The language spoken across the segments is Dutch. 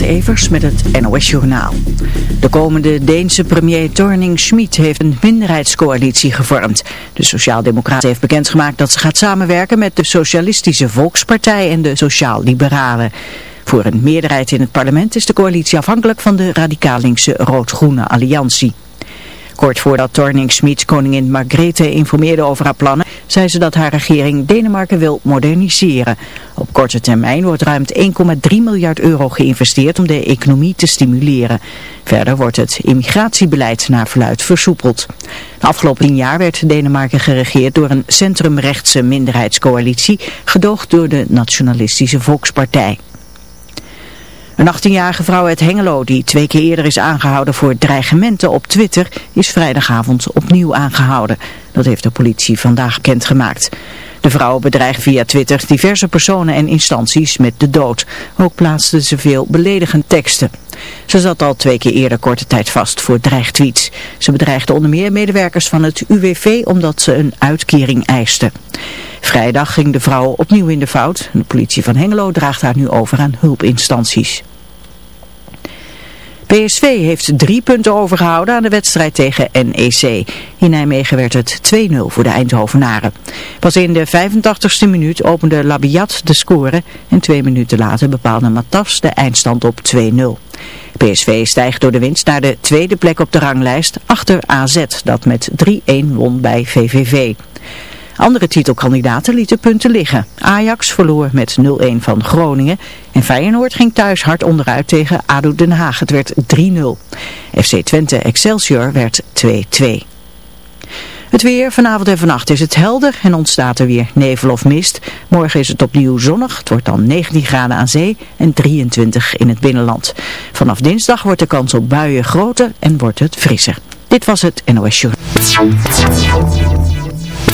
Evers met het NOS Journaal. De komende Deense premier Torning Schmid heeft een minderheidscoalitie gevormd. De Sociaaldemocraat heeft bekendgemaakt dat ze gaat samenwerken met de Socialistische Volkspartij en de Sociaal-Liberalen. Voor een meerderheid in het parlement is de coalitie afhankelijk van de radicaal-linkse Rood-Groene Alliantie. Kort voordat Torning-Schmid koningin Margrethe informeerde over haar plannen, zei ze dat haar regering Denemarken wil moderniseren. Op korte termijn wordt ruim 1,3 miljard euro geïnvesteerd om de economie te stimuleren. Verder wordt het immigratiebeleid naar verluid versoepeld. Afgelopen jaar werd Denemarken geregeerd door een centrumrechtse minderheidscoalitie, gedoogd door de Nationalistische Volkspartij. Een 18-jarige vrouw uit Hengelo die twee keer eerder is aangehouden voor dreigementen op Twitter is vrijdagavond opnieuw aangehouden. Dat heeft de politie vandaag bekendgemaakt. De vrouw bedreigt via Twitter diverse personen en instanties met de dood. Ook plaatste ze veel beledigend teksten. Ze zat al twee keer eerder korte tijd vast voor dreigtweets. Ze bedreigde onder meer medewerkers van het UWV omdat ze een uitkering eisten. Vrijdag ging de vrouw opnieuw in de fout. De politie van Hengelo draagt haar nu over aan hulpinstanties. PSV heeft drie punten overgehouden aan de wedstrijd tegen NEC. In Nijmegen werd het 2-0 voor de Eindhovenaren. Pas in de 85ste minuut opende Labiat de score en twee minuten later bepaalde Matas de eindstand op 2-0. PSV stijgt door de winst naar de tweede plek op de ranglijst achter AZ dat met 3-1 won bij VVV. Andere titelkandidaten lieten punten liggen. Ajax verloor met 0-1 van Groningen en Feyenoord ging thuis hard onderuit tegen ADO Den Haag. Het werd 3-0. FC Twente Excelsior werd 2-2. Het weer, vanavond en vannacht is het helder en ontstaat er weer nevel of mist. Morgen is het opnieuw zonnig, het wordt dan 19 graden aan zee en 23 in het binnenland. Vanaf dinsdag wordt de kans op buien groter en wordt het frisser. Dit was het NOS Show.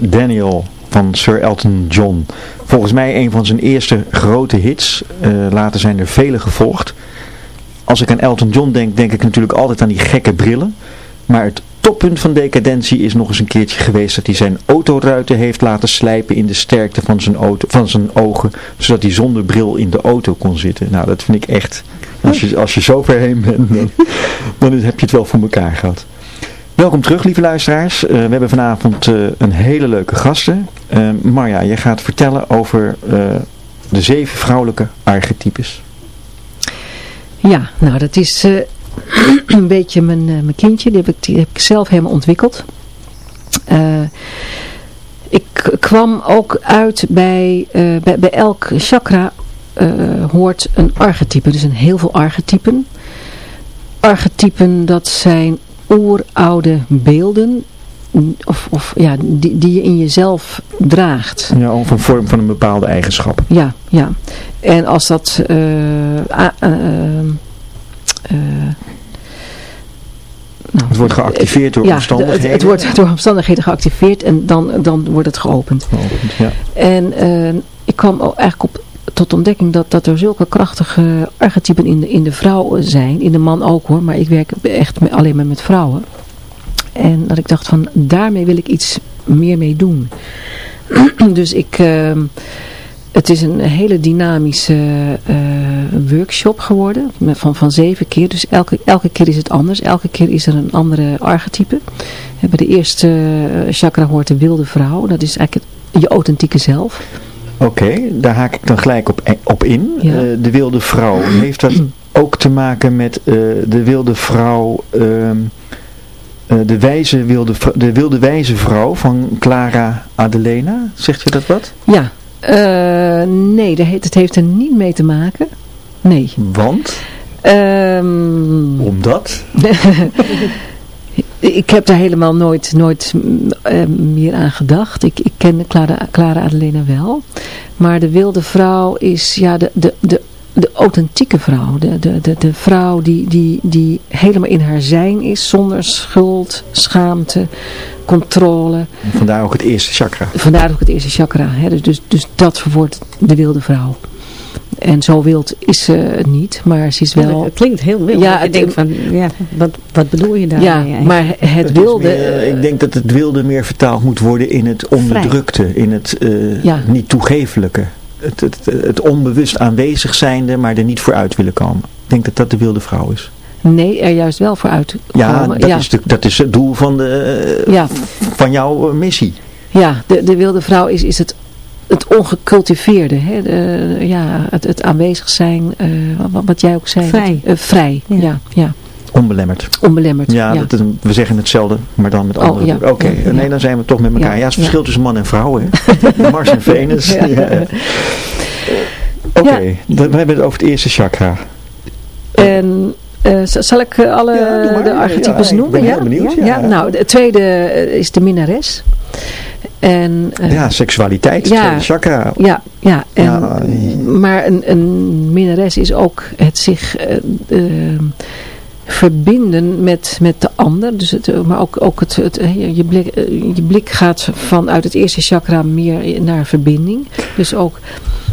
Daniel van Sir Elton John. Volgens mij een van zijn eerste grote hits. Eh, later zijn er vele gevolgd. Als ik aan Elton John denk, denk ik natuurlijk altijd aan die gekke brillen. Maar het toppunt van decadentie is nog eens een keertje geweest dat hij zijn autoruiten heeft laten slijpen in de sterkte van zijn, ogen. Zodat hij zonder bril in de auto kon zitten. Nou, dat vind ik echt... Als je, als je zo ver heen bent, dan heb je het wel voor elkaar gehad. Welkom terug, lieve luisteraars. Eh, we hebben vanavond eh, een hele leuke gasten. Uh, Marja, jij gaat vertellen over de zeven vrouwelijke archetypes. Ja, nou dat is een beetje mijn, mijn kindje. Die heb, ik, die heb ik zelf helemaal ontwikkeld. Ik kwam ook uit bij, bij, bij elk chakra hoort een archetype. Dus een heel veel archetypen. Archetypen dat zijn oeroude beelden. Of, of ja, die, die je in jezelf draagt. Ja, of een vorm van een bepaalde eigenschap. Ja, ja. En als dat nou, Het wordt geactiveerd door ja, omstandigheden. Het, het wordt door omstandigheden geactiveerd en dan, dan wordt het geopend. Geopend, Ja. En ik kwam eigenlijk op, tot ontdekking dat, dat er zulke krachtige archetypen in de, in de vrouw zijn. In de man ook hoor, maar ik werk echt alleen maar met vrouwen. En dat ik dacht van, daarmee wil ik iets meer mee doen. dus ik... eh, het is een hele dynamische eh, workshop geworden. Van, van zeven keer. Dus elke, elke keer is het anders. Elke keer is er een andere archetype. Bij de eerste eh, chakra hoort de wilde vrouw. Dat is eigenlijk je authentieke zelf. Oké, daar haak ik dan gelijk op, op in. Ja. Eh, de wilde vrouw. Heeft dat ook te maken met eh, de wilde vrouw... ehm, eh, de, wijze wilde, de wilde wijze vrouw van Clara Adelena? Zegt je dat wat? Ja. nee, dat heeft, het heeft er niet mee te maken. Nee. Want? Ehm, Omdat? Ik heb daar helemaal nooit, nooit eh, meer aan gedacht. Ik, ik ken Clara, Clara Adelena wel. Maar de wilde vrouw is ja, de, de, de, de authentieke vrouw. De, de, de, de vrouw die, die, die helemaal in haar zijn is. Zonder schuld, schaamte, controle. Vandaar ook het eerste chakra. Vandaar ook het eerste chakra. Hè? Dus, dus, dus dat verwoordt de wilde vrouw. En zo wild is ze niet. Maar ze is wel... Het klinkt heel wild. Ja, ik denk van, ja, wat, wat bedoel je daarmee? ja, maar het wilde... meer, eh, ik denk dat het wilde meer vertaald moet worden in het onderdrukte, in het eh, Ja. niet toegefelijke. Het, het, het onbewust aanwezig zijnde, maar er niet voor uit willen komen. Ik denk dat dat de wilde vrouw is. Nee, er juist wel voor uit. Ja, komen. dat, ja. Is de, dat is het doel van, de, Ja. van jouw missie. Ja, de, de wilde vrouw is, is het, het ongecultiveerde. Hè? De, ja, het, het aanwezig zijn, eh, wat, wat jij ook zei. Vrij. Eh, vrij, ja. Ja. ja, Onbelemmerd. Onbelemmerd. Ja, ja. Dat, we zeggen hetzelfde, maar dan met Oh, andere ja. woorden. Oké, Ja, nee, ja. dan zijn we toch met elkaar. Ja, Ja, het is ja. verschil tussen man en vrouw, hè. Mars en Venus. Ja. Ja. Oké, Ja. we hebben het over het eerste chakra. En eh, zal ik alle Ja, de archetypes Ja, ik noemen? ben heel benieuwd, ja. nou, de tweede is de minnares. En, eh, Ja, seksualiteit, ja. tweede chakra. Ja, ja, en, Ja, maar een, een minnares is ook het zich eh, eh, verbinden met, met de ander. Dus het, maar ook, ook het, het, eh, je, blik, je blik gaat vanuit het eerste chakra meer naar verbinding. Dus ook,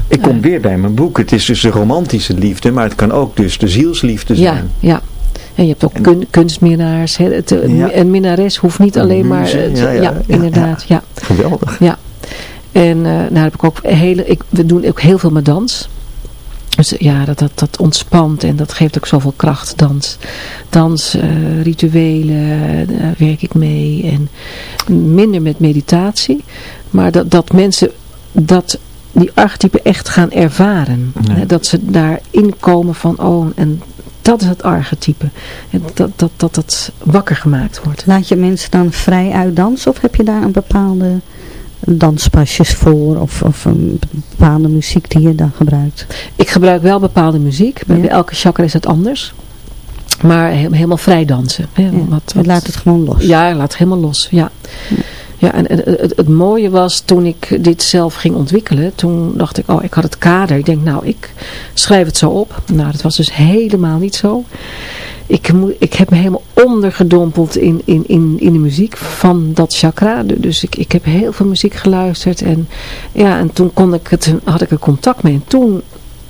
Ik kom weer bij mijn boek. Het is dus de romantische liefde, maar het kan ook dus de zielsliefde ja, zijn. ja. En je hebt ook kun, kunstminnaars. Hè. Het, eh, Ja. Een minnares hoeft niet alleen maar... Het- ja, ja, ja, ja, inderdaad. Ja. Geweldig. En eh nou heb ik ook hele, ik, we doen ook heel veel met dans. Dus ja, dat, dat, dat ontspant en dat geeft ook zoveel kracht, dans. Dans, eh, rituelen, daar werk ik mee. En minder met meditatie. Maar dat, dat mensen dat, die archetypen echt gaan ervaren. Nee. Dat ze daarin komen van, oh, en dat is het archetype. Dat, dat, dat dat wakker gemaakt wordt. Laat je mensen dan vrij uitdansen of heb je daar een bepaalde danspasjes voor of, of een bepaalde muziek die je dan gebruikt? Ik gebruik wel bepaalde muziek. Bij Ja. elke chakra is het anders. Maar he- helemaal vrij dansen. Hè, Ja, wat, laat het gewoon los. Ja, laat het helemaal los. Ja. Ja, en het, mooie was toen ik dit zelf ging ontwikkelen, toen dacht ik, oh, ik had het kader. Ik denk, nou, ik schrijf het zo op. Nou, dat was dus helemaal niet zo. Ik, ik heb me helemaal ondergedompeld in, in, in, in de muziek van dat chakra. Du- Dus ik, ik heb heel veel muziek geluisterd. En, ja, en toen kon ik het, had ik er contact mee. En toen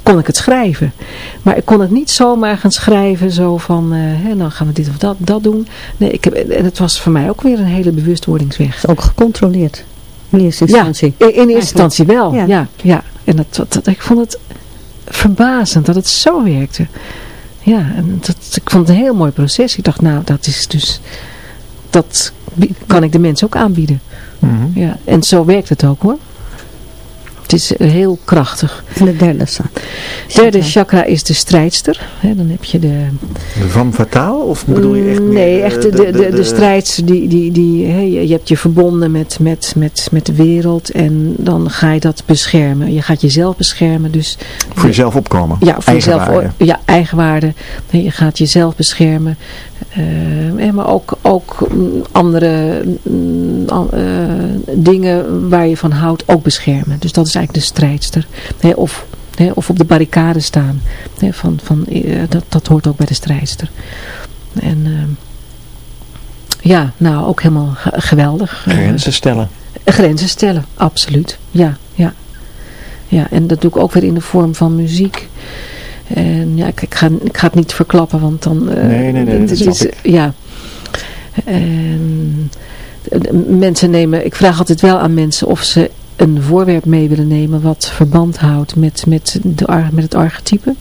kon ik het schrijven. Maar ik kon het niet zomaar gaan schrijven zo van, eh, hè, nou gaan we dit of dat, dat doen. Nee, ik heb, en het was voor mij ook weer een hele bewustwordingsweg. Ook gecontroleerd. In eerste Ja, instantie. in, in eerste instantie wel. Ja. Ja. Ja, En dat, dat, dat- ik vond het verbazend dat het zo werkte. Ja, en dat, ik vond het een heel mooi proces. Ik dacht, nou, dat is dus, dat kan ik de mensen ook aanbieden. Mhm. Ja, en zo werkt het ook hoor. Het is eh, heel krachtig. En de derde staat. Derde chakra is de strijdster. Hè, dan heb je de... De van fataal? Of bedoel je echt meer, nee, eh, echt de, de, de, de strijdster. Die, die, die, hè, je, je hebt je verbonden met, met, met, met de wereld. En dan ga je dat beschermen. Je gaat jezelf beschermen. Dus Voor jezelf opkomen. ja, voor jezelf. Ja, eigenwaarde. Je gaat jezelf beschermen. Eh, maar ook, ook mm, andere mm, eh, dingen waar je van houdt ook beschermen. Dus dat is eigenlijk de strijdster. Of, of op de barricade staan. Van, van, eh, dat, dat hoort ook bij de strijdster. En ehm, ja, nou ook helemaal ge- geweldig. Grenzen stellen. Grenzen stellen, absoluut. Ja, ja. Ja, en dat doe ik ook weer in de vorm van muziek. En ja, ik, ik, ga, ik ga het niet verklappen, want dan... eh, Nee, nee, nee, dat is-. Ja. En de- de mensen nemen... Ik vraag altijd wel aan mensen of ze een voorwerp mee willen nemen wat verband houdt met, met, de, met het archetype.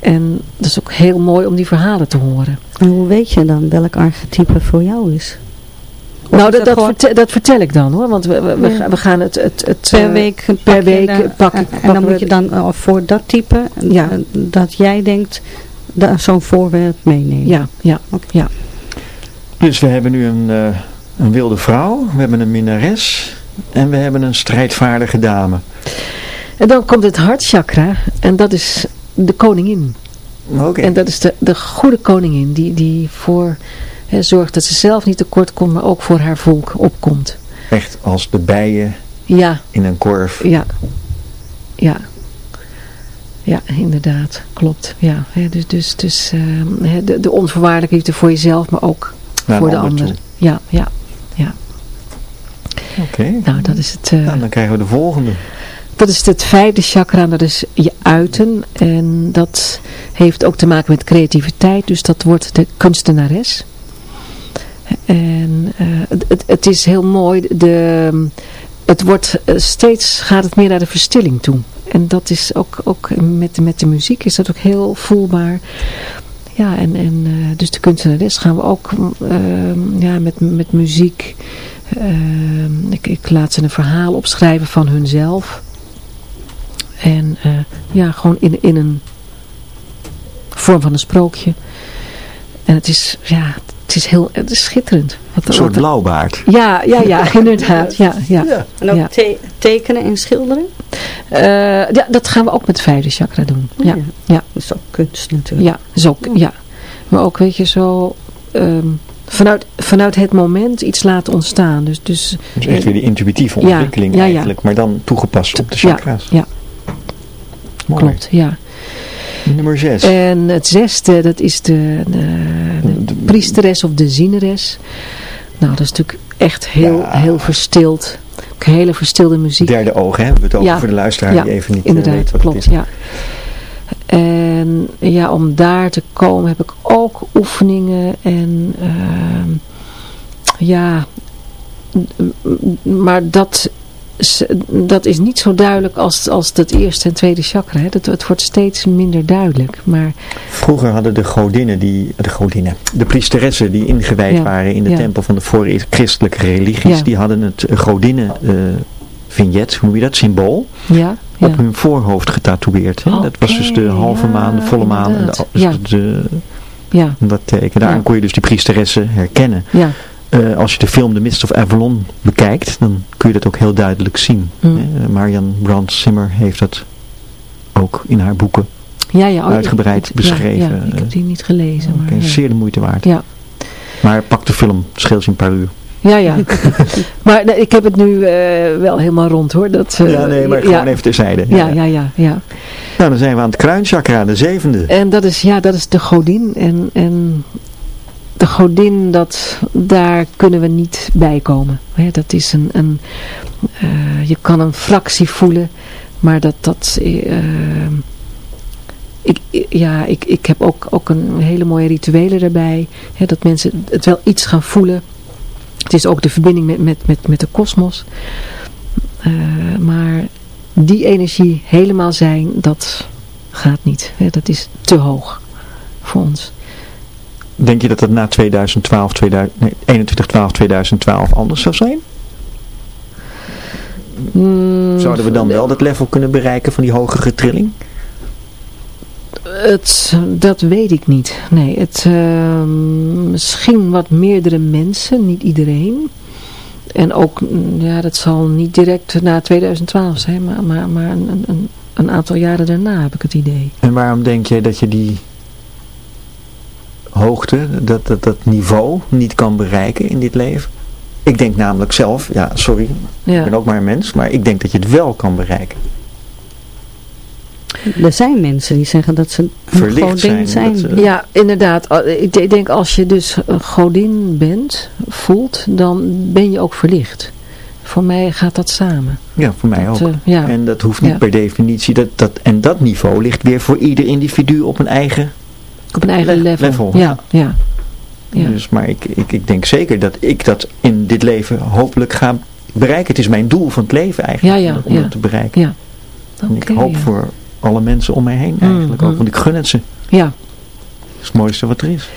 En dat is ook heel mooi om die verhalen te horen. En hoe weet je dan welk archetype voor jou is? Nou, dat, dat, gewoon vertel, dat vertel ik dan hoor. Want we, we, we, we gaan het, het, het per eh, week per week dan- pak- en, en pakken dan moet je dan eh, voor dat type, eh, Ja. dat jij denkt, zo'n voorwerp meenemen. Ja, ja, Oké. ja. Dus we hebben nu een, eh, een wilde vrouw, we hebben een minnares en we hebben een strijdvaardige dame. En dan komt het hartchakra en dat is de koningin. Oké. En dat is de, de goede koningin die, die voor zorgt dat ze zelf niet tekort komt, maar ook voor haar volk opkomt. Echt als de bijen Ja, in een korf. ja, ja. Ja, inderdaad, klopt. Ja, hè, dus dus, dus ehm, de, de onvoorwaardelijke liefde voor jezelf, maar ook Naar voor de ander ander. Ja, ja. Oké. Nou, dat is het. Nou, dan krijgen we de volgende. Dat is het vijfde chakra, dat is je uiten. En dat heeft ook te maken met creativiteit. Dus dat wordt de kunstenares. En eh, het, het, is heel mooi. De, het wordt eh, steeds, gaat het meer naar de verstilling toe. En dat is ook, ook met, met de muziek is dat ook heel voelbaar. Ja, en, en eh, dus de kunstenares gaan we ook eh, ja, met, met muziek. ik, ik laat ze een verhaal opschrijven van hunzelf. En ja, gewoon in, in een vorm van een sprookje. En het is, ja, het is heel het is schitterend. Wat, Een soort blauwbaard. ja, ja, ja, inderdaad. Ja, ja. En ook Ja. te- tekenen en schilderen? Eh, ja, dat gaan we ook met het vijfde chakra doen. Ja, Ja. ja, Dat is ook kunst natuurlijk. ja, zo, ja. Maar ook, weet je, zo ehm, vanuit, vanuit het moment iets laten ontstaan. Dus, dus Dus echt weer die intuïtieve Ja, ontwikkeling ja, ja. eigenlijk, maar dan toegepast op de ja, chakra's. ja, Mooi. klopt, ja. Nummer 6. En het zesde, dat is de, de, de priesteres of de zieneres. Nou, dat is natuurlijk echt heel, Ja. heel verstild. Ook hele verstilde muziek. Derde ogen, hebben we het over Ja. voor de luisteraar Ja, die even niet eh, Inderdaad, weet wat klopt, het is. ja. En ja, om daar te komen heb ik ook oefeningen en ehm, ja, maar dat, dat is niet zo duidelijk als, als het eerste en tweede chakra. Hè. Dat, het wordt steeds minder duidelijk. Maar Vroeger hadden de godinnen, die, de godinnen, de priesteressen die ingewijd Ja, waren in de ja. tempel van de voor-christelijke religies, Ja. die hadden het eh, godinnen eh, vignet, hoe noem je dat, symbool, ja, ja. op hun voorhoofd getatoeëerd. Hè? dat was dus de halve maan, de volle maan, en de, dus de, ja, dat teken. Daaraan kon je dus die priesteressen herkennen. ja, eh, als je de film The Mist of Avalon bekijkt, dan kun je dat ook heel duidelijk zien. Mm. Eh, Marianne Brand Simmer heeft dat ook in haar boeken Ja, ja. oh, uitgebreid ik- beschreven. Ja, ja, ik heb die niet gelezen. Oké, maar. Zeer de moeite waard. Ja. Maar pak de film, scheelt je een paar uur. Ja, ja. maar ik heb het nu eh, wel helemaal rond hoor. Dat, ja, nee, maar ja, gewoon even terzijde. Ja, ja, ja, ja. Nou, dan zijn we aan het kruinchakra, de zevende. En dat is, ja, dat is de godin. En, en de godin, dat, daar kunnen we niet bij komen. Dat is een, een eh, je kan een fractie voelen, maar dat, dat eh, ik, ja, ik, ik heb ook, ook een hele mooie rituelen. Hè, dat mensen het wel iets gaan voelen. Het is ook de verbinding met, met, met, met de kosmos. Eh, maar die energie helemaal zijn, dat gaat niet. Dat is te hoog voor ons. Denk je dat dat na 2012, 2000, nee, 21, 12, 2012 anders zou zijn? Mm, Zouden we dan wel dat level kunnen bereiken van die hogere trilling? Het, dat weet ik niet. Nee, het, ehm, misschien wat meerdere mensen, niet iedereen. En ook, mm, ja, dat zal niet direct na 2012 zijn, maar, maar, maar een, een, een aantal jaren daarna heb ik het idee. En waarom denk je dat je die hoogte, dat, dat, dat niveau niet kan bereiken in dit leven? Ik denk namelijk zelf, ja sorry, ik ben ook maar een mens, maar ik denk dat je het wel kan bereiken. Er zijn mensen die zeggen dat ze een Verlicht godin zijn, zijn. dat ze- Ja, inderdaad. Ik de- ik denk als je dus een godin bent, voelt, dan ben je ook verlicht. Voor mij gaat dat samen. Ja, voor mij ook. Eh, ja. En dat hoeft niet Ja. per definitie, dat, dat, en dat niveau ligt weer voor ieder individu op een eigen Op een eigen Le- level. level, Ja, ja. ja. Dus, maar ik, ik, ik denk zeker dat ik dat in dit leven hopelijk ga bereiken. Het is mijn doel van het leven eigenlijk, Ja, ja, om, om ja. dat te bereiken. Ja. En ik hoop ja. voor alle mensen om mij heen eigenlijk ook, Mhm. want ik gun het ze. Ja, Dat is het mooiste wat er is.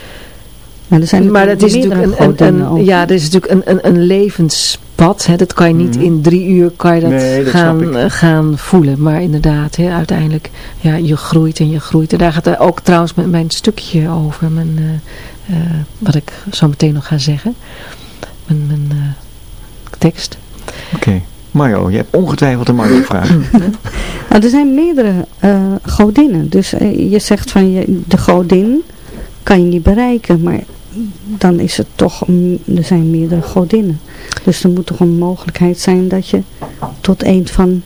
Maar, er zijn maar dat is natuurlijk een, een, een, ja, dat is natuurlijk een, een, een levenspad. Hè. Dat kan je niet Mhm. in drie uur kan je dat, Nee, dat gaan, eh, gaan voelen. Maar inderdaad, hè, uiteindelijk, ja, je groeit en je groeit. En daar gaat er ook trouwens mijn, mijn stukje over. Mijn, eh, eh, wat ik zo meteen nog ga zeggen. Mijn, mijn eh, tekst. Oké. Mario, je hebt ongetwijfeld een Mario vraag. Nou, er zijn meerdere eh, godinnen. Dus je zegt van je, de godin kan je niet bereiken. Maar dan is het toch, er zijn meerdere godinnen. Dus er moet toch een mogelijkheid zijn dat je tot een van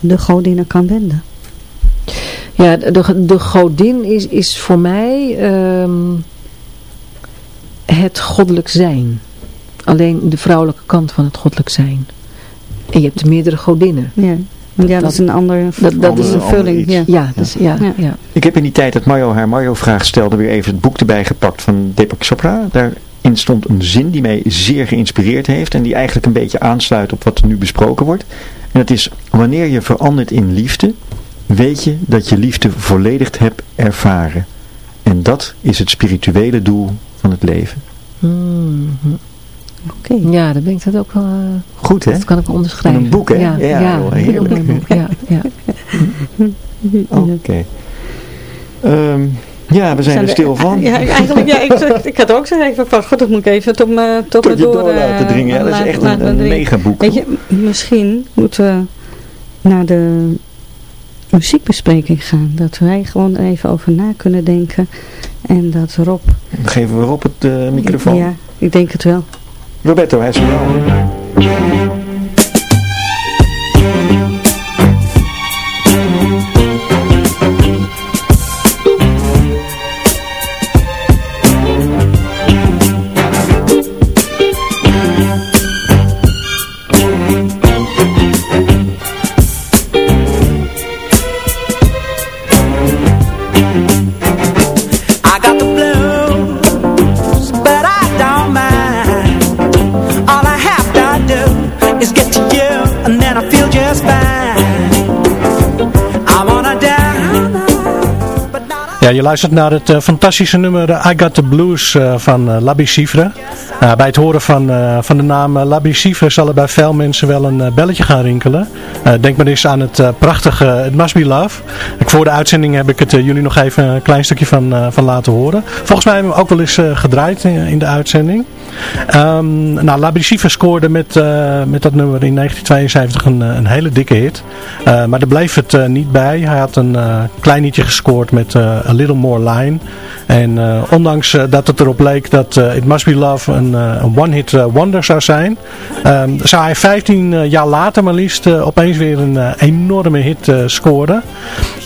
de godinnen kan wenden. Ja, de, de godin is, is voor mij ehm, het goddelijk zijn. Alleen de vrouwelijke kant van het goddelijk zijn. En je hebt meerdere godinnen. Ja, ja dat, is een andere dat- dat is een vulling. Ja. Ja, dus, ja, Ja. ja. Ik heb in die tijd dat Mario haar Mario-vraag stelde weer even het boek erbij gepakt van Deepak Chopra. Daarin stond een zin die mij zeer geïnspireerd heeft en die eigenlijk een beetje aansluit op wat er nu besproken wordt. En dat is, wanneer je verandert in liefde, weet je dat je liefde volledig hebt ervaren. En dat is het spirituele doel van het leven. Mhm. Oké. Ja, daar ben ik dat ook wel... eh, Goed hè? dat kan ik wel onderschrijven. Van een boek, hè? Ja, Ja, ja, joh, een heerlijk. mooi boek. Ja, ja. Oké. Ehm, ja, we zijn er stil van. Ja, eigenlijk, ja, ik, ik had ook zo even van, god, dat moet ik even tot me, tot Tot me door, door laten eh, dringen. Ja, dat is echt een, een dringen. megaboek. Weet je, misschien moeten we naar de muziekbespreking gaan. Dat wij gewoon even over na kunnen denken. En dat Rob... Dan geven we Rob het eh, microfoon. Ja, ik denk het wel. Roberto, hij Ja, je luistert naar het uh, fantastische nummer I Got The Blues uh, van uh, Labby Cifre. bij het horen van, van de naam Labby Cifre zal er bij veel mensen wel een belletje gaan rinkelen. denk maar eens aan het prachtige It Must Be Love. Ik, voor de uitzending heb ik het jullie nog even een klein stukje van, van laten horen. Volgens mij hebben we ook wel eens gedraaid in, de uitzending. Um, nou, scoorde met, met dat nummer in 1972 een, een hele dikke hit. maar daar bleef het niet bij. Hij had een klein nietje gescoord met A Little More Line. En ondanks dat het erop leek dat It Must Be Love een one-hit wonder zou zijn, um, zou hij 15 jaar later maar liefst opeens weer een enorme hit scoren.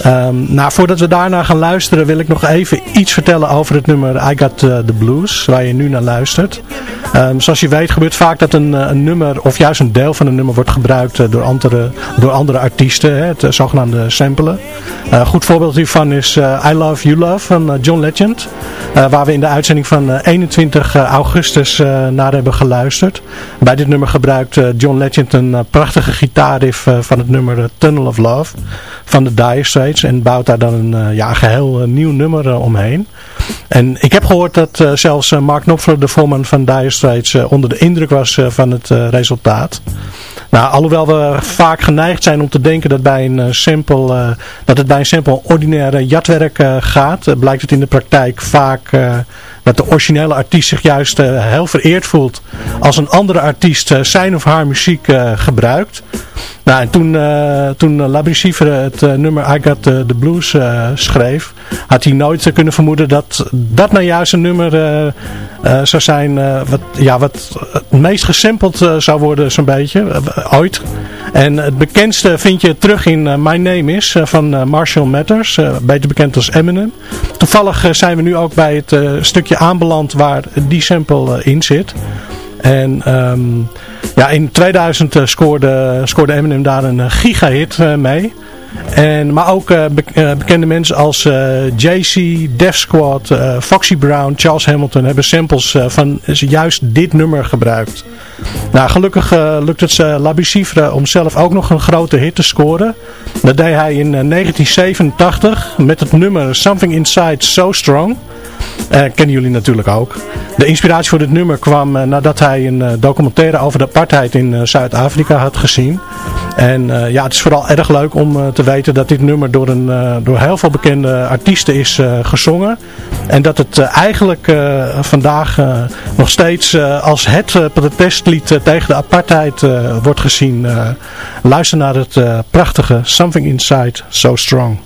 Um, nou, voordat we daarna gaan luisteren wil ik nog even iets vertellen over het nummer I Got The Blues, waar je nu naar luistert. Um, zoals je weet gebeurt vaak dat een, een, nummer, of juist een deel van een nummer wordt gebruikt door, andere, door andere artiesten, hè, het zogenaamde samplen. Een goed voorbeeld hiervan is I Love You Love van John Legend. Uh, waar we in de uitzending van 21 uh, eh, augustus uh, naar hebben geluisterd. Bij dit nummer gebruikt John Legend een prachtige gitaarriff van het nummer Tunnel of Love van de Dire Straits. En bouwt daar dan een ja, geheel nieuw nummer omheen. En ik heb gehoord dat zelfs Mark Knopfler, de voorman van Dire Straits, onder de indruk was van het resultaat. Nou, alhoewel we vaak geneigd zijn om te denken dat, bij een simpel, dat het bij een simpel ordinaire jatwerk gaat, blijkt het in de praktijk vaak dat de originele artiest zich juist heel vereerd voelt als een andere artiest zijn of haar muziek gebruikt. Nou, en toen, toen Labri het nummer I Got the, Blues schreef, had hij nooit kunnen vermoeden dat dat nou juist een nummer zou zijn wat, ja, wat het meest gesampled zou worden zo'n beetje, ooit. En het bekendste vind je terug in My Name Is van Marshall Matters, beter bekend als Eminem. Toevallig zijn we nu ook bij het stukje aanbeland waar die sample in zit. En um, ja, in 2000 uh, scoorde, scoorde Eminem daar een uh, gigahit uh, mee. En, maar ook be bekende mensen als JC, Def Squad, Foxy Brown, Charles Hamilton hebben samples van juist dit nummer gebruikt. Nou, gelukkig lukt het Labi Cifre om zelf ook nog een grote hit te scoren. Dat deed hij in 1987 met het nummer Something Inside So Strong. Uh, kennen jullie natuurlijk ook. De inspiratie voor dit nummer kwam uh, nadat hij een uh, documentaire over de apartheid in Zuid-Afrika had gezien. En ja, het is vooral erg leuk om te weten dat dit nummer door, een, door heel veel bekende artiesten is gezongen. En dat het eigenlijk vandaag nog steeds als het protestlied tegen de apartheid wordt gezien. luister naar het prachtige Something Inside So Strong.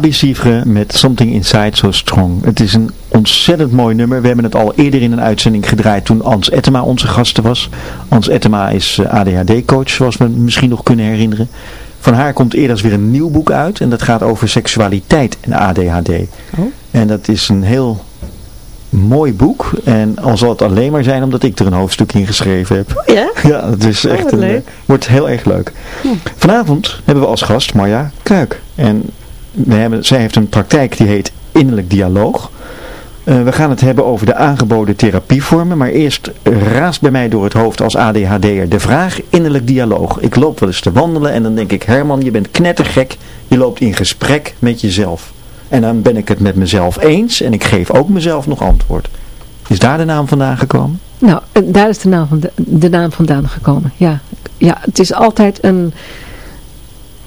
Sivre met Something Inside So Strong. Het is een ontzettend mooi nummer. We hebben het al eerder in een uitzending gedraaid toen Ans Ettema onze gasten was. Ans Ettema is eh, ADHD-coach, zoals we misschien nog kunnen herinneren. Van haar komt eerder weer een nieuw boek uit. En dat gaat over seksualiteit en ADHD. Oh. En dat is een heel mooi boek. En al zal het alleen maar zijn omdat ik er een hoofdstuk in geschreven heb. Ja? Ja, het is echt wat een, leuk. eh, wordt heel erg leuk. Vanavond hebben we als gast Marja Kruik. En zij heeft een praktijk die heet Innerlijk Dialoog. Eh, we gaan het hebben over de aangeboden therapievormen. Maar eerst raast bij mij door het hoofd als ADHD'er de vraag innerlijk dialoog. Ik loop wel eens te wandelen en dan denk ik, Herman, je bent knettergek. Je loopt in gesprek met jezelf. En dan ben ik het met mezelf eens en ik geef ook mezelf nog antwoord. Is daar de naam vandaan gekomen? Nou, eh, daar is de naam, van de, de naam vandaan gekomen. Ja. ja, het is altijd een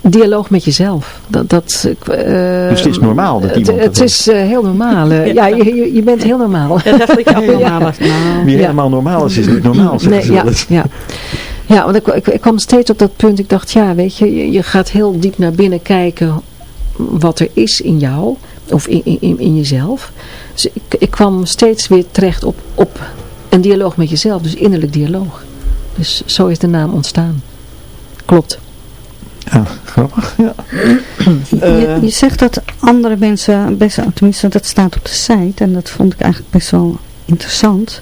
dialoog met jezelf. Dat, dat, eh, Dus het is normaal dat het, iemand Het dat is eh, heel normaal. eh. ja, je, je, je bent heel normaal. Dat dacht ik abnormaal was. Nou, Wie Ja. helemaal normaal is, is niet normaal, zeggen Nee, ze ja, ja. ja, want ik, ik, ik kwam steeds op dat punt. Ik dacht, ja, weet je, je, je gaat heel diep naar binnen kijken wat er is in jou. Of in, in, in, in jezelf. Dus ik, ik kwam steeds weer terecht op, op een dialoog met jezelf. Dus innerlijk dialoog. Dus zo is de naam ontstaan. Klopt. Ja, grappig. Ja. je, Eh, je zegt dat andere mensen, best, tenminste dat staat op de site. En dat vond ik eigenlijk best wel interessant,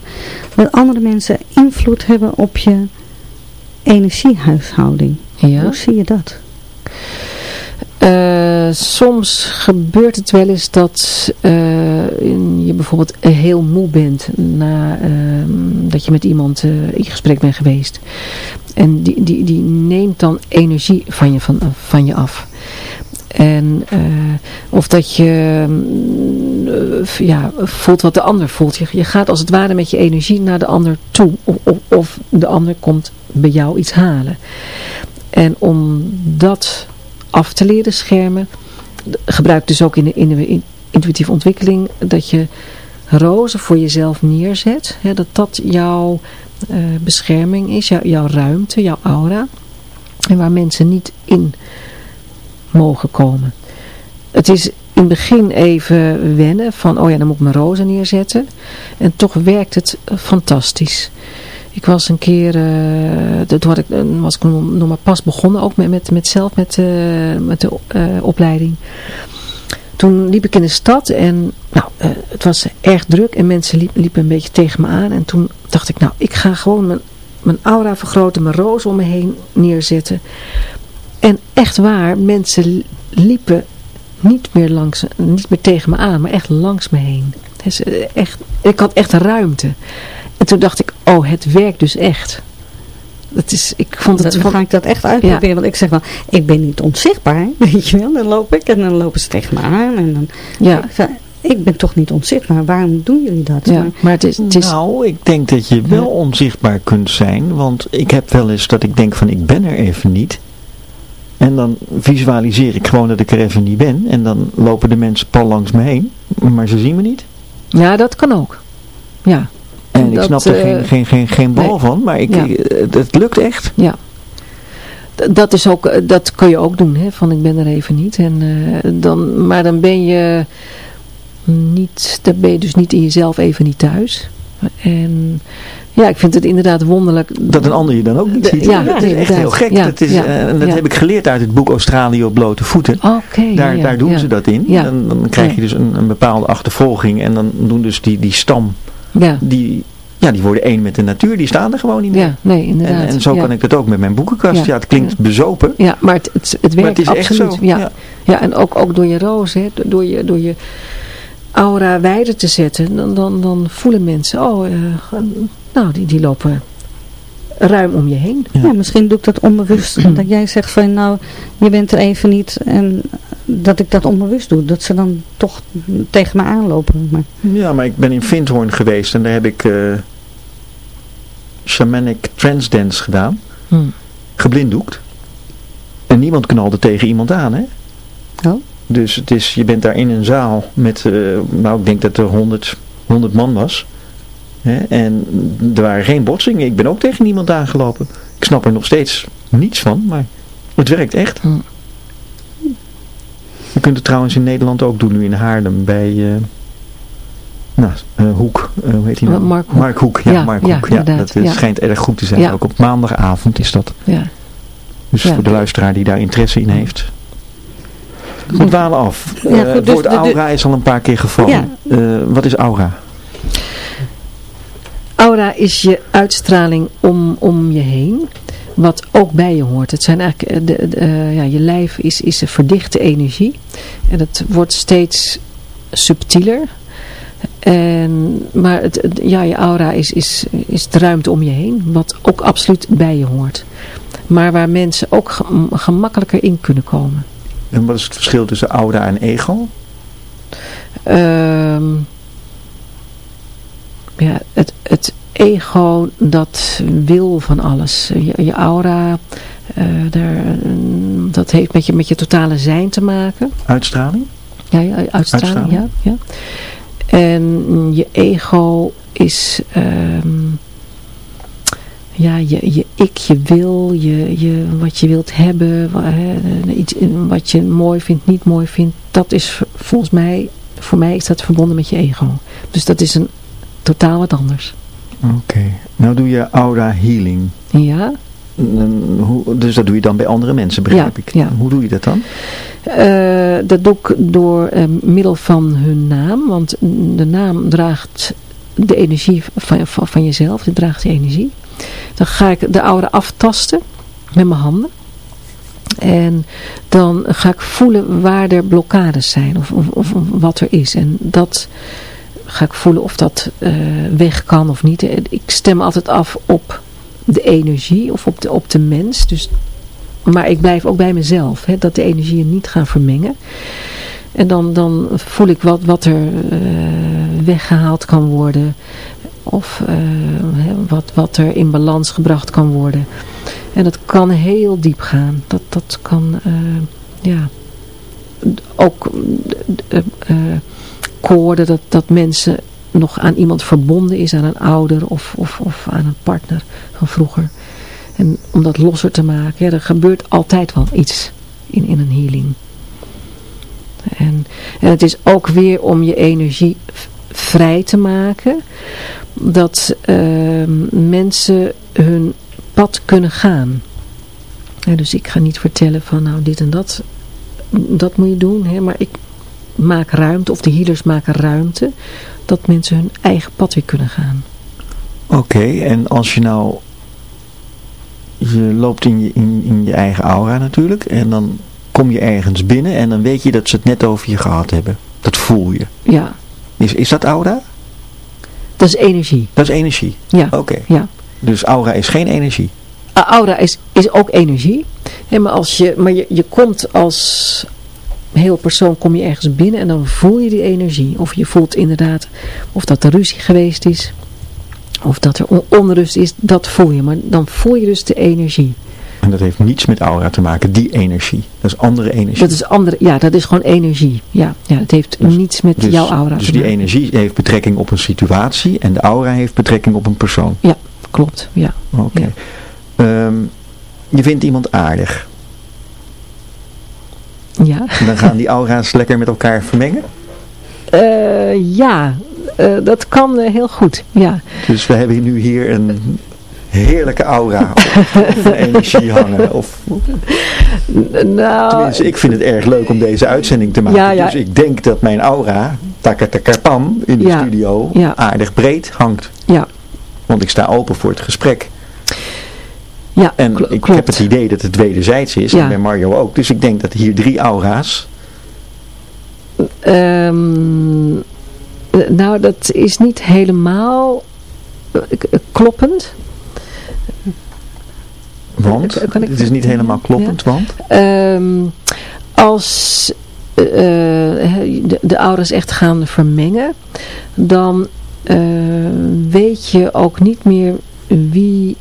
dat andere mensen invloed hebben op je energiehuishouding. Ja. Hoe zie je dat? Eh, soms gebeurt het wel eens dat eh, je bijvoorbeeld heel moe bent na ehm, dat je met iemand eh, in gesprek bent geweest. En die, die, die neemt dan energie van je, van, van je af. En of dat je mm, ja, voelt wat de ander voelt. Je, je gaat als het ware met je energie naar de ander toe. Of, of, of de ander komt bij jou iets halen. En om dat af te leren schermen. Gebruik dus ook in de, in de intuïtieve ontwikkeling dat je rozen voor jezelf neerzet. Dat dat jouw uh, bescherming is, jou, jouw ruimte, jouw aura. En waar mensen niet in mogen komen. Het is in het begin even wennen van, oh ja, dan moet ik mijn rozen neerzetten. En toch werkt het fantastisch. Ik was een keer, uh, dat had ik, was ik nog maar pas begonnen, ook met, met, met zelf met, met de opleiding. Toen liep ik in de stad en nou, het was erg druk en mensen liep, liepen een beetje tegen me aan. En toen dacht ik, nou, ik ga gewoon mijn, mijn aura vergroten, mijn roos om me heen neerzetten. En echt waar, mensen liepen niet meer, langs, niet meer tegen me aan, maar echt langs me heen. Dus echt, ik had echt ruimte. En toen dacht ik, oh, het werkt dus echt. Dat is, ik vond het dan ga ik dat echt uitproberen. Ja. Want ik zeg wel, ik ben niet onzichtbaar. Weet je wel, dan loop ik en dan lopen ze tegen me aan. En dan, ja. ik, ik ben toch niet onzichtbaar. Waarom doen jullie dat? Ja, maar het is, het is... Nou, ik denk dat je wel onzichtbaar kunt zijn. Want ik heb wel eens dat ik denk van, ik ben er even niet. En dan visualiseer ik gewoon dat ik er even niet ben. En dan lopen de mensen pal langs me heen. Maar ze zien me niet. Ja, dat kan ook. Ja. En ik snap er geen, geen, geen, geen bal nee. van, maar ik, ja. het, lukt echt. Ja. Dat, is ook, dat kun je ook doen, hè, van ik ben er even niet. En, dan, maar dan ben je niet, dan ben je dus niet in jezelf even niet thuis. En ja, ik vind het inderdaad wonderlijk. Dat een ander je dan ook niet ziet. Ja, ja dat is echt heel gek. Ja, dat is, ja, en dat heb ik geleerd uit het boek Australië op blote voeten. Okay, daar, daar doen ze dat in. En dan krijg je dus een, een bepaalde achtervolging. En dan doen dus die, die stam ja. Die, ja, die worden één met de natuur. Die staan er gewoon niet meer. Ja, nee, inderdaad. En, en zo ja. kan ik dat ook met mijn boekenkast. Ja, Ja. het klinkt bezopen. Ja, maar het, het, het werkt het absoluut. ja. Ja. en ook, ook door je roos, hè, door, je, door je aura wijder te zetten, dan, dan, dan voelen mensen, oh, eh, nou, die, die lopen ruim om je heen. Ja. misschien doe ik dat onbewust. dat jij zegt van nou, je bent er even niet. En dat ik dat onbewust doe. Dat ze dan toch tegen me aanlopen. Maar... Ja, maar ik ben in Vindhoorn geweest en daar heb ik uh, shamanic trance dance gedaan. Hmm. Geblinddoekt. En niemand knalde tegen iemand aan, hè? Oh. Dus het is, je bent daar in een zaal met, uh, nou ik denk dat er 100, 100 man was. En er waren geen botsingen. Ik ben ook tegen niemand aangelopen. Ik snap er nog steeds niets van, maar het werkt echt. Je kunt het trouwens in Nederland ook doen, nu in Haarlem, bij uh, nou, uh, Hoek. Uh, hoe heet hij nou? Mark Hoek. Mark Hoek, ja. Ja, Mark Hoek, ja. Dat schijnt erg goed te zijn. Ja. Ook op maandagavond is dat. Ja. Dus voor de luisteraar die daar interesse in heeft. We dwalen af. Ja, Eh, goed, het dus woord de- de- aura is al een paar keer gevallen. Eh, wat is aura? Aura is je uitstraling om, om je heen. Wat ook bij je hoort. Het zijn eigenlijk, eh, de, de, eh, ja, je lijf is, is een verdichte energie. En het wordt steeds subtieler. En, maar het, ja, je aura is, is, is de ruimte om je heen. Wat ook absoluut bij je hoort. Maar waar mensen ook gem- gemakkelijker in kunnen komen. En wat is het verschil tussen aura en ego? Ehm, ja, het, het ego dat wil van alles. Je, je aura, eh, daar, eh, dat heeft met je, met je totale zijn te maken. Uitstraling? Ja, ja uitstraling, Uitstraling. Ja, ja. En je ego is... ehm, ja, je, je ik, je wil, je, je, wat je wilt hebben, hè, iets, wat je mooi vindt, niet mooi vindt. Dat is volgens mij, voor mij is dat verbonden met je ego. Dus dat is een totaal wat anders. Oké. Nou doe je aura healing. Ja, dus dat doe je dan bij andere mensen, begrijp Ja, ik. ja. Hoe doe je dat dan? Eh, dat doe ik door eh, middel van hun naam. Want de naam draagt de energie van, van, van jezelf, die draagt die energie. Dan ga ik de aura aftasten met mijn handen. En dan ga ik voelen waar er blokkades zijn of, of, of wat er is. En dat ga ik voelen of dat uh, weg kan of niet. Ik stem altijd af op de energie of op de, op de mens. Dus, maar ik blijf ook bij mezelf. Hè, dat de energieën niet gaan vermengen. En dan, dan voel ik wat, wat er uh, weggehaald kan worden. Of wat, wat er in balans gebracht kan worden. En dat kan heel diep gaan. Dat, dat kan, ja, ook koorden dat, dat mensen nog aan iemand verbonden is, aan een ouder of, of, of aan een partner van vroeger. En om dat losser te maken, ja, er gebeurt altijd wel iets in, in een healing. En, het is ook weer om je energie vrij te maken, dat uh, mensen hun pad kunnen gaan. Ja, dus ik ga niet vertellen van nou dit en dat, dat moet je doen, hè, maar ik maak ruimte, of de healers maken ruimte, dat mensen hun eigen pad weer kunnen gaan. Oké, en als je nou, je loopt in je, in, in je eigen aura natuurlijk, en dan kom je ergens binnen en dan weet je dat ze het net over je gehad hebben. Dat voel je. Ja. Is, is dat aura? Dat is energie. Dat is energie? Ja. Oké. Ja. Dus aura is geen energie? aura is, is ook energie. Maar als je, maar je, je komt als heel persoon, kom je ergens binnen en dan voel je die energie. Of je voelt inderdaad of dat er ruzie geweest is. Of dat er onrust is, dat voel je. Maar dan voel je dus de energie. En dat heeft niets met aura te maken, die energie. Dat is andere energie. Dat is andere, ja, dat is gewoon energie. Ja, ja het heeft dus, niets met dus, jouw aura dus te die maken. energie heeft betrekking op een situatie en de aura heeft betrekking op een persoon. Ja, klopt. Ja. Oké. Ja. Um, je vindt iemand aardig. Ja. En dan gaan die aura's lekker met elkaar vermengen? Uh, ja, uh, dat kan uh, heel goed. Ja. Dus we hebben nu hier een heerlijke aura of een energie hangen. Of... Nou, Tenminste, ik vind het erg leuk om deze uitzending te maken. Ja, ja. Dus ik denk dat mijn aura, takatakapam, in de ja. studio, aardig breed hangt. Ja. Want ik sta open voor het gesprek. Ja, en ik klopt. heb het idee dat het wederzijds is. Ja. En bij Mario ook. Dus ik denk dat hier drie aura's. Um, nou, dat is niet helemaal kloppend. Want? Kan ik, het is niet helemaal kloppend, ja. want? Um, als uh, de, de aura's echt gaan vermengen, dan uh, weet je ook niet meer wie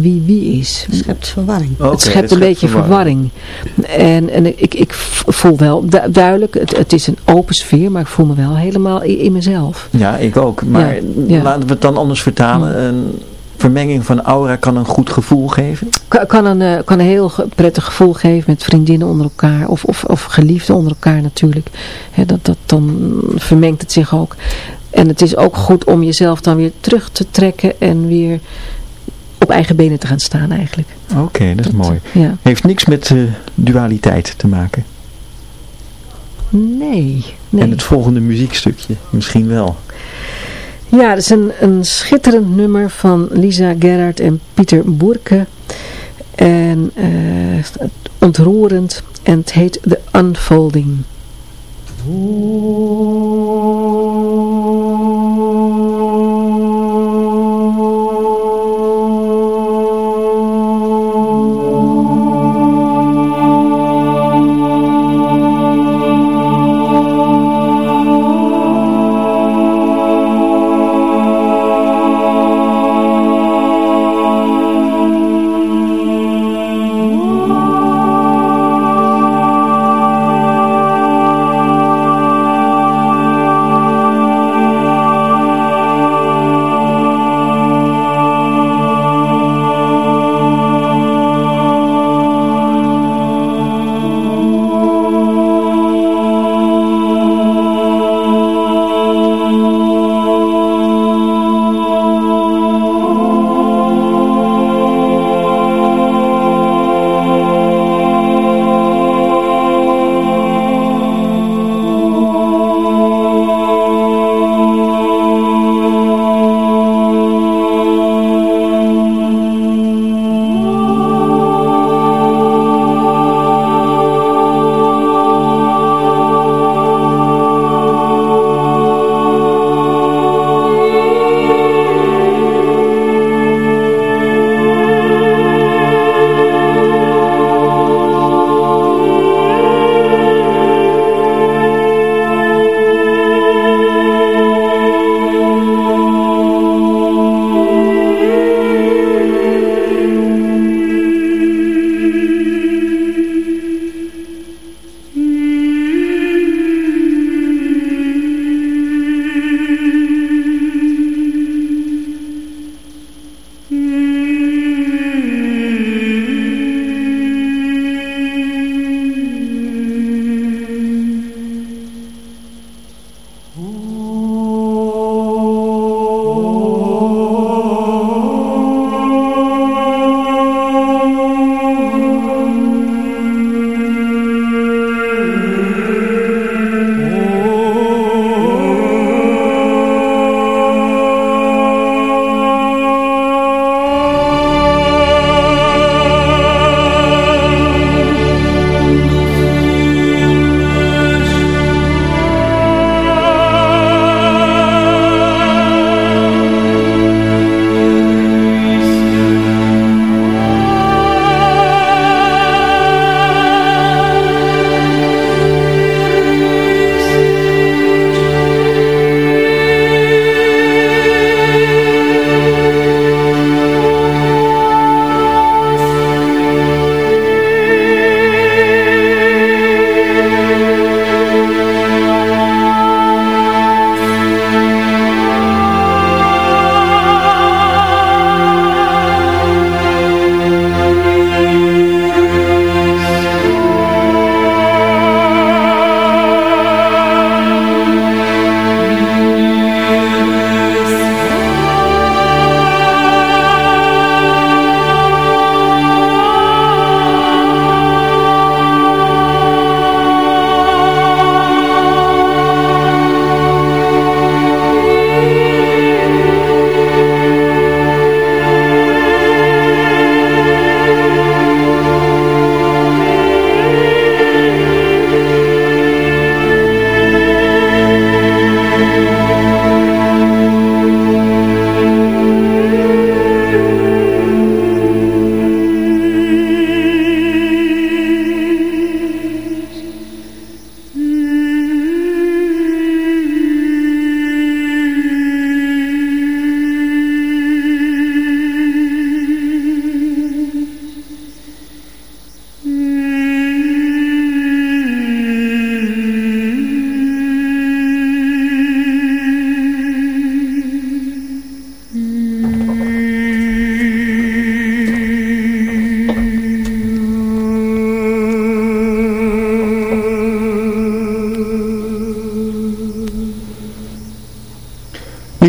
wie wie is. Het schept verwarring. Okay, het schept een beetje verwarring. verwarring. En, en ik, ik voel wel du duidelijk, het, het is een open sfeer, maar ik voel me wel helemaal in, in mezelf. Ja, ik ook. Maar ja, ja. laten we het dan anders vertalen. Een vermenging van aura kan een goed gevoel geven? Kan, kan, een, kan een heel prettig gevoel geven met vriendinnen onder elkaar. Of, of, of geliefden onder elkaar natuurlijk. He, dat, dat, dan vermengt het zich ook. En het is ook goed om jezelf dan weer terug te trekken en weer op eigen benen te gaan staan eigenlijk. Oké, okay, dat is dat, mooi. Ja. Heeft niks met uh, dualiteit te maken? Nee, nee. En het volgende muziekstukje misschien wel? Ja, dat is een, een schitterend nummer van Lisa Gerard en Pieter Boerke. En uh, ontroerend. En het heet The Unfolding.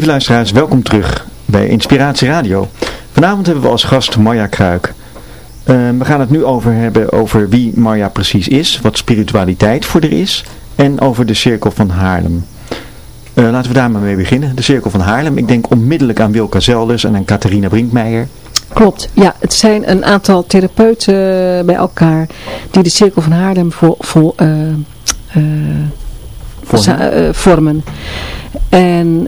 Lieve luisteraars, welkom terug bij Inspiratie Radio. Vanavond hebben we als gast Marja Kruik. Uh, we gaan het nu over hebben over wie Marja precies is, wat spiritualiteit voor er is en over de Cirkel van Haarlem. Uh, laten we daar maar mee beginnen. De Cirkel van Haarlem. Ik denk onmiddellijk aan Wilka Zelders en aan Catharina Brinkmeijer. Klopt, ja. Het zijn een aantal therapeuten bij elkaar die de Cirkel van Haarlem voor, voor, uh, vormen. vormen. En,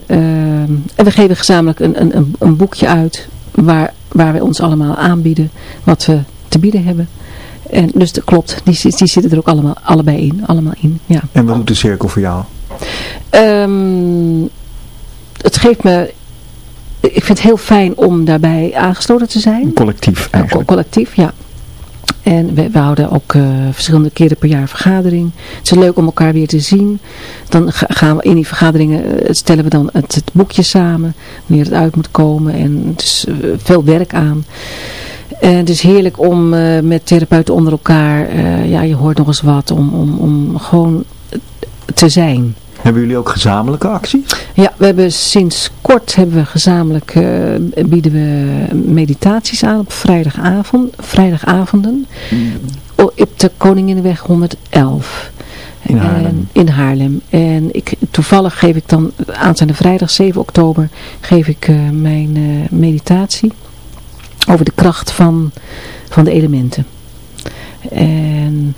en we geven gezamenlijk een, een, een boekje uit waar, waar we ons allemaal aanbieden wat we te bieden hebben. En dus dat klopt, die, die zitten er ook allemaal, allebei in. Allemaal in ja. En wat doet de cirkel voor jou? Um, het geeft me... Ik vind het heel fijn om daarbij aangesloten te zijn. Collectief eigenlijk. collectief, ja. En we, houden ook uh, verschillende keren per jaar vergadering. Het is leuk om elkaar weer te zien. Dan gaan we in die vergaderingen, uh, stellen we dan het, boekje samen. Wanneer het uit moet komen. En het is uh, veel werk aan. En het is heerlijk om met therapeuten onder elkaar, ja je hoort nog eens wat, om, om, om gewoon te zijn. Hebben jullie ook gezamenlijke acties? Ja, we hebben sinds kort hebben we gezamenlijk uh, bieden we meditaties aan op vrijdagavond, vrijdagavonden mm. op de Koninginweg 111. In Haarlem. En, in Haarlem. En ik, toevallig geef ik dan aanstaande vrijdag 7 oktober geef ik uh, mijn uh, meditatie over de kracht van, van de elementen. En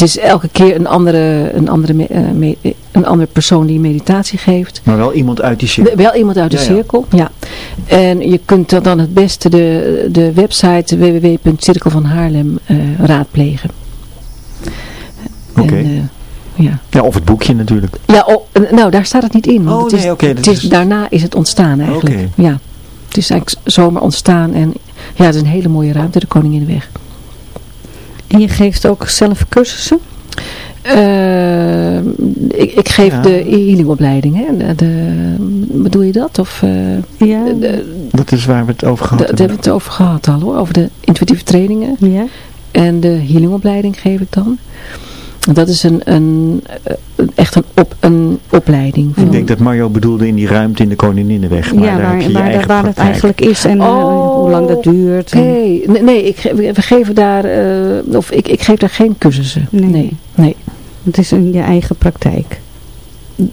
het is elke keer een andere, een andere, uh, een andere persoon die meditatie geeft. Maar wel iemand uit die cirkel. Wel iemand uit de ja, cirkel, ja. ja. En je kunt dan het beste de, de website www.cirkelvanhaarlem uh, raadplegen. Oké. Okay. Uh, ja. ja, of het boekje natuurlijk. Ja, oh, nou daar staat het niet in. Oh, het nee, oké. Okay, is... Daarna is het ontstaan eigenlijk. Okay. Ja, het is eigenlijk zomaar ontstaan en ja, het is een hele mooie ruimte, de Koninginnenweg. En je geeft ook zelf cursussen? Uh, ik, ik, geef ja. de healingopleiding. Hè? De, de, bedoel je dat? Of, uh, ja. De, dat is waar we het over gehad hebben. Daar hebben we het over gehad al hoor. Over de intuïtieve trainingen. Ja. En de healingopleiding geef ik dan. Dat is een, een, echt een, op, een opleiding. Van... Ik denk dat Mario bedoelde in die ruimte in de Koninginnenweg. Maar ja, daar waar, heb je waar, je eigen waar het eigenlijk is en oh, hoe lang dat duurt. Oké, okay. nee, nee ik, we geven daar, uh, of ik, ik geef daar geen cursussen. Nee. nee, nee. Het is in je eigen praktijk.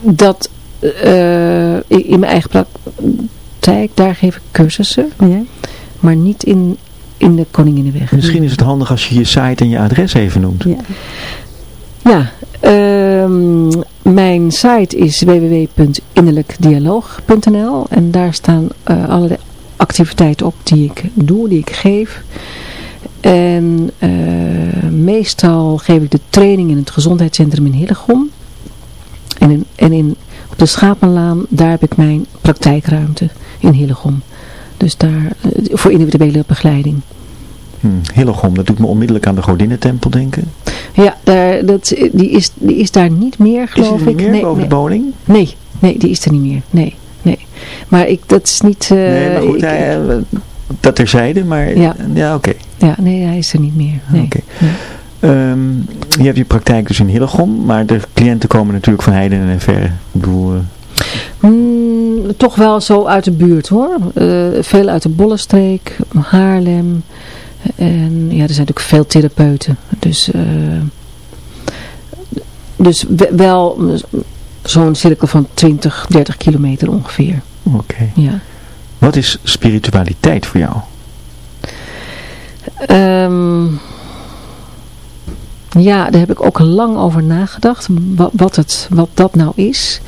Dat, uh, in mijn eigen praktijk, daar geef ik cursussen. Ja. Maar niet in, in de Koninginnenweg. Misschien is het handig als je je site en je adres even noemt. Ja. Ja, um, mijn site is www.innerlijkdialoog.nl en daar staan uh, alle activiteiten op die ik doe, die ik geef. En uh, meestal geef ik de training in het gezondheidscentrum in Hillegom. En, in, en in, op de Schapenlaan, daar heb ik mijn praktijkruimte in Hillegom. Dus daar, uh, voor individuele begeleiding. Hmm, Hillegom, dat doet me onmiddellijk aan de Godinnentempel denken. Ja, daar, dat, die, is, die is daar niet meer, geloof is er ik. Niet meer nee, boven nee. de bowling? Nee, nee, die is er niet meer. Nee, nee. Maar ik, dat is niet... Uh, nee, maar goed, ik, hij, uh, dat terzijde, maar ja, ja oké. Okay. Ja, nee, hij is er niet meer. Nee. Okay. Nee. Um, je hebt je praktijk dus in Hillegom, maar de cliënten komen natuurlijk van heiden en verre. Ik bedoel... Uh... Mm, toch wel zo uit de buurt hoor. veel uit de Bollenstreek, Haarlem... En ja, er zijn natuurlijk veel therapeuten. Dus, dus wel zo'n cirkel van 20, 30 kilometer ongeveer. Oké. Okay. Ja. Wat is spiritualiteit voor jou? Um, ja, daar heb ik ook lang over nagedacht. Wat, wat, het, wat dat nou is.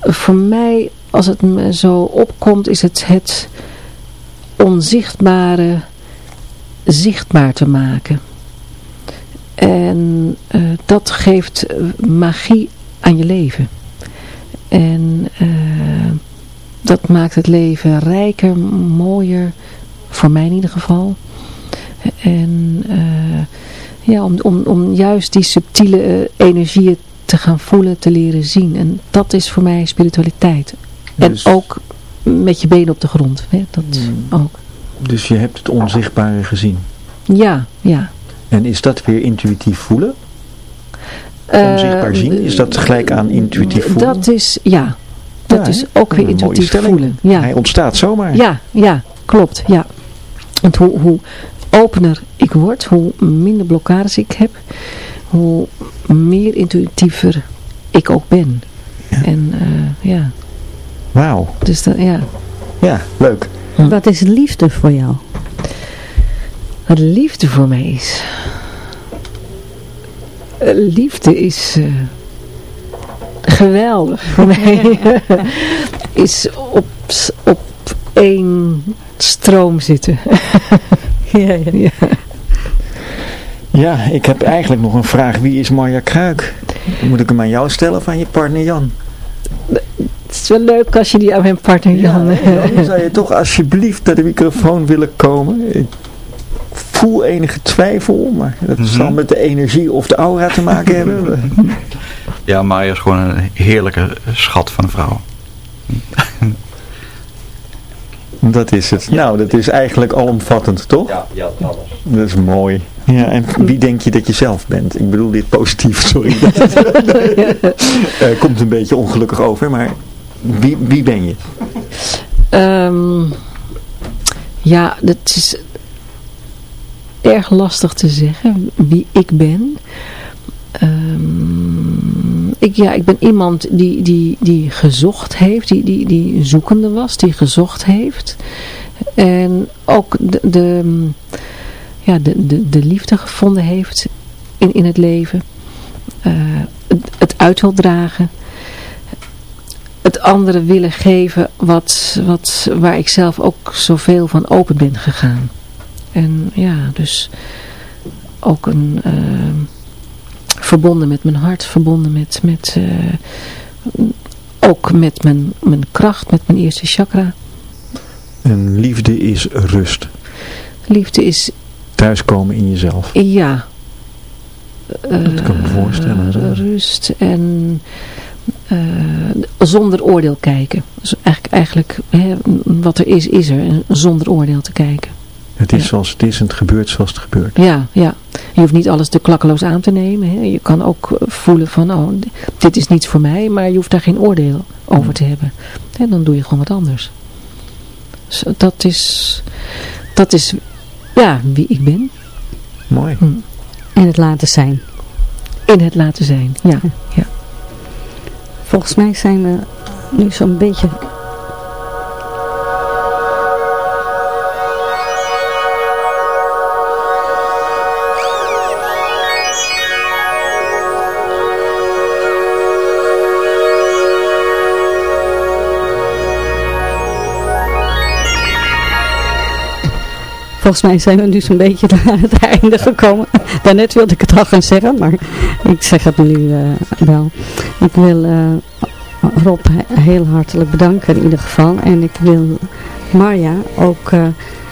Voor mij, als het me zo opkomt, is het het onzichtbare zichtbaar te maken. En uh, dat geeft magie aan je leven. En uh, dat maakt het leven rijker, mooier, voor mij in ieder geval. En uh, ja, om, om, om juist die subtiele energieën te gaan voelen, te leren zien. En dat is voor mij spiritualiteit. Dus... En ook met je benen op de grond. Hè? Dat mm. ook. Dus je hebt het onzichtbare gezien? Ja, ja. En is dat weer intuïtief voelen? Onzichtbaar uh, zien? Is dat gelijk aan intuïtief voelen? Dat is, ja. Dat Ja, is ook weer intuïtief voelen. Ja. Hij ontstaat zomaar. Ja, ja, klopt. Ja. Want hoe, hoe opener ik word, hoe minder blokkades ik heb, hoe meer intuïtiever ik ook ben. En eh, ja, Wauw. dus dat, ja. Ja, leuk. Wat is liefde voor jou? Wat liefde voor mij is. Eh, Liefde is eh, geweldig voor mij. is op, op één stroom zitten. Ja, ja. Ja. Ja, ik heb eigenlijk nog een vraag. Wie is Marja Kruik? Moet ik hem aan jou stellen of aan je partner Jan? Het is wel leuk als je die aan mijn partner Jan... Dan zou je toch alsjeblieft naar de microfoon willen komen. Voel enige twijfel, maar dat Mhm. zal met de energie of de aura te maken hebben. Ja, Maya is gewoon een heerlijke schat van een vrouw. Dat is het. Nou, dat is eigenlijk alomvattend, toch? Ja, ja, alles. Dat is mooi. Ja, en wie denk je dat je zelf bent? Ik bedoel dit positief, sorry. Eh, komt een beetje ongelukkig over, maar wie, wie ben je? Ehm, ja, dat is erg lastig te zeggen wie ik ben. Ehm, ik, ja, ik ben iemand die, die, die gezocht heeft, die, die, die zoekende was, die gezocht heeft. En ook de, ja, de, de, de liefde gevonden heeft in, in het leven. Eh, het, uit wil dragen het andere willen geven wat, wat, waar ik zelf ook zoveel van open ben gegaan. En ja, dus ook een, eh, verbonden met mijn hart, verbonden met, met eh, ook met mijn, mijn kracht, met mijn eerste chakra. En liefde is rust. Liefde is, Thuiskomen in jezelf. ja, Dat kan ik me voorstellen, eh, zo. rust en eh, zonder oordeel kijken. Dus eigenlijk, eigenlijk hè, wat er is, is er. Zonder oordeel te kijken. Het is Ja. zoals het is en het gebeurt zoals het gebeurt. Ja, ja. Je hoeft niet alles te klakkeloos aan te nemen. Hè. Je kan ook eh, voelen van, oh, dit is niets voor mij, maar je hoeft daar geen oordeel over te hebben. En dan doe je gewoon wat anders. Dus dat is, dat is, ja, wie ik ben. Mooi. En het laten zijn. In het laten zijn, ja. ja. Volgens mij zijn we nu zo'n beetje... Volgens mij zijn we nu zo'n beetje aan het einde gekomen. Daarnet wilde ik het al gaan zeggen, maar ik zeg het nu eh, wel. Ik wil eh, Rob he- heel hartelijk bedanken in ieder geval. En ik wil Marja ook eh,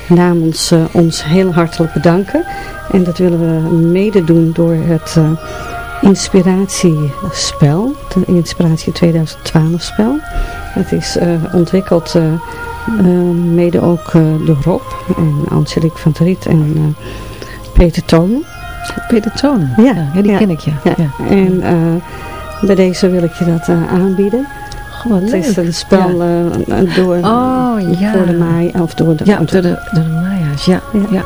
namens ons heel hartelijk bedanken. En dat willen we mede doen door het inspiratiespel. De Inspiratie 2012 spel. Het is ontwikkeld eh, eh, mede ook eh, door Rob en Angelique van der Riet en eh, Peter Tonen. Peter Tonen. Ja, ja, die ja. ken ik, ja. Ja. En eh, bij deze wil ik je dat eh, aanbieden. Goh, wat Het leuk. is een spel door, Oh, ja. voor de maai of door de Ja, door de, door de Maya's, ja. Ja.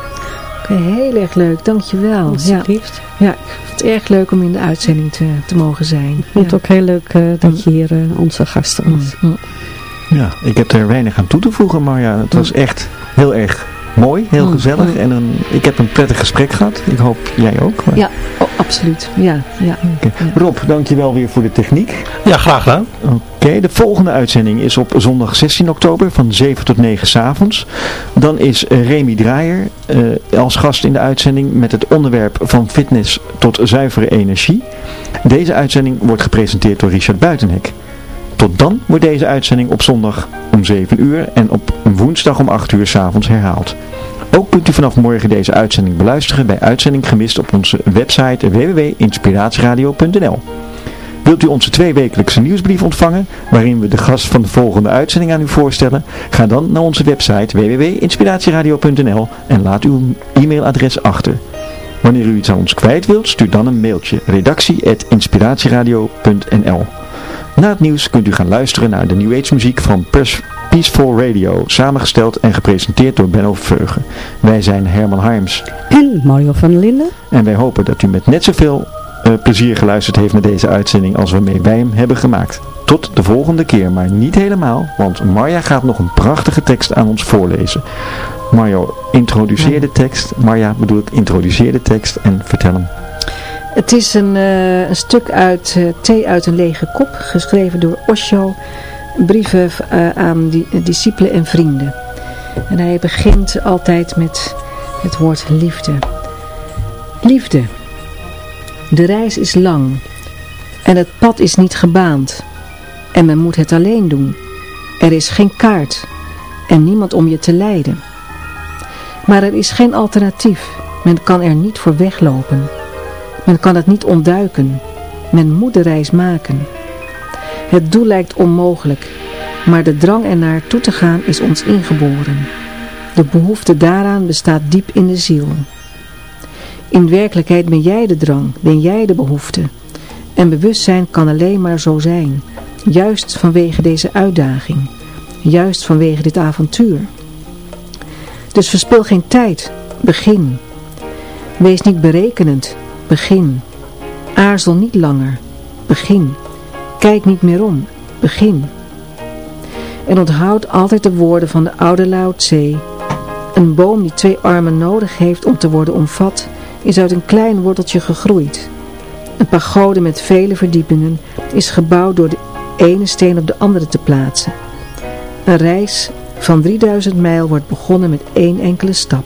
Oké, heel erg leuk, dankjewel. Alsjeblieft. ja, ik vond het erg leuk om in de uitzending te, te mogen zijn. Ik vond het ook heel leuk dat je hier onze gasten was. Mm, mm. Ja, ik heb er weinig aan toe te voegen, maar ja, het was echt heel erg mooi, heel Mm, gezellig. mm. En een, ik heb een prettig gesprek gehad. Ik hoop jij ook. Maar- Ja, oh, absoluut. Ja, ja. Oké. Rob, dankjewel weer voor de techniek. Ja, graag gedaan. Oké, de volgende uitzending is op zondag 16 oktober van 7 tot 9 's avonds. Dan is Remy Draaier eh, als gast in de uitzending met het onderwerp van fitness tot zuivere energie. Deze uitzending wordt gepresenteerd door Richard Buitenhek. Tot dan wordt deze uitzending op zondag om 7 uur en op woensdag om 8 uur 's avonds herhaald. Ook kunt u vanaf morgen deze uitzending beluisteren bij Uitzending Gemist op onze website www.inspiratieradio.nl. Wilt u onze tweewekelijkse nieuwsbrief ontvangen, waarin we de gast van de volgende uitzending aan u voorstellen? Ga dan naar onze website www.inspiratieradio.nl en laat uw e-mailadres achter. Wanneer u iets aan ons kwijt wilt, stuur dan een mailtje redactie.inspiratieradio.nl Na het nieuws kunt u gaan luisteren naar de New Age muziek van Pers Peaceful Radio, samengesteld en gepresenteerd door Benno Veugen. Wij zijn Herman Harms. En Mario van der Linden. En wij hopen dat u met net zoveel uh, plezier geluisterd heeft naar deze uitzending als waarmee wij hem hebben gemaakt. Tot de volgende keer, maar niet helemaal, want Marja gaat nog een prachtige tekst aan ons voorlezen. Mario, introduceer de tekst. Marja bedoel ik, introduceer de tekst en vertel hem. Het is een, uh, een stuk uit uh, Thee uit een lege kop, geschreven door Osho. Brieven uh, aan die, discipelen en vrienden. En hij begint altijd met het woord liefde. Liefde. De reis is lang. En het pad is niet gebaand. En men moet het alleen doen. Er is geen kaart. En niemand om je te leiden. Maar er is geen alternatief. Men kan er niet voor weglopen. Men kan het niet ontduiken. Men moet de reis maken. Het doel lijkt onmogelijk, maar de drang ernaar toe te gaan is ons ingeboren. De behoefte daaraan bestaat diep in de ziel. In werkelijkheid ben jij de drang, ben jij de behoefte. En bewustzijn kan alleen maar zo zijn, juist vanwege deze uitdaging, juist vanwege dit avontuur. Dus verspil geen tijd, begin. Wees niet berekenend, begin. Aarzel niet langer, begin. Kijk niet meer om, begin. En onthoud altijd de woorden van de oude Lao Tse. Een boom die twee armen nodig heeft om te worden omvat, is uit een klein worteltje gegroeid. Een pagode met vele verdiepingen is gebouwd door de ene steen op de andere te plaatsen. Een reis van 3000 mijl wordt begonnen met één enkele stap.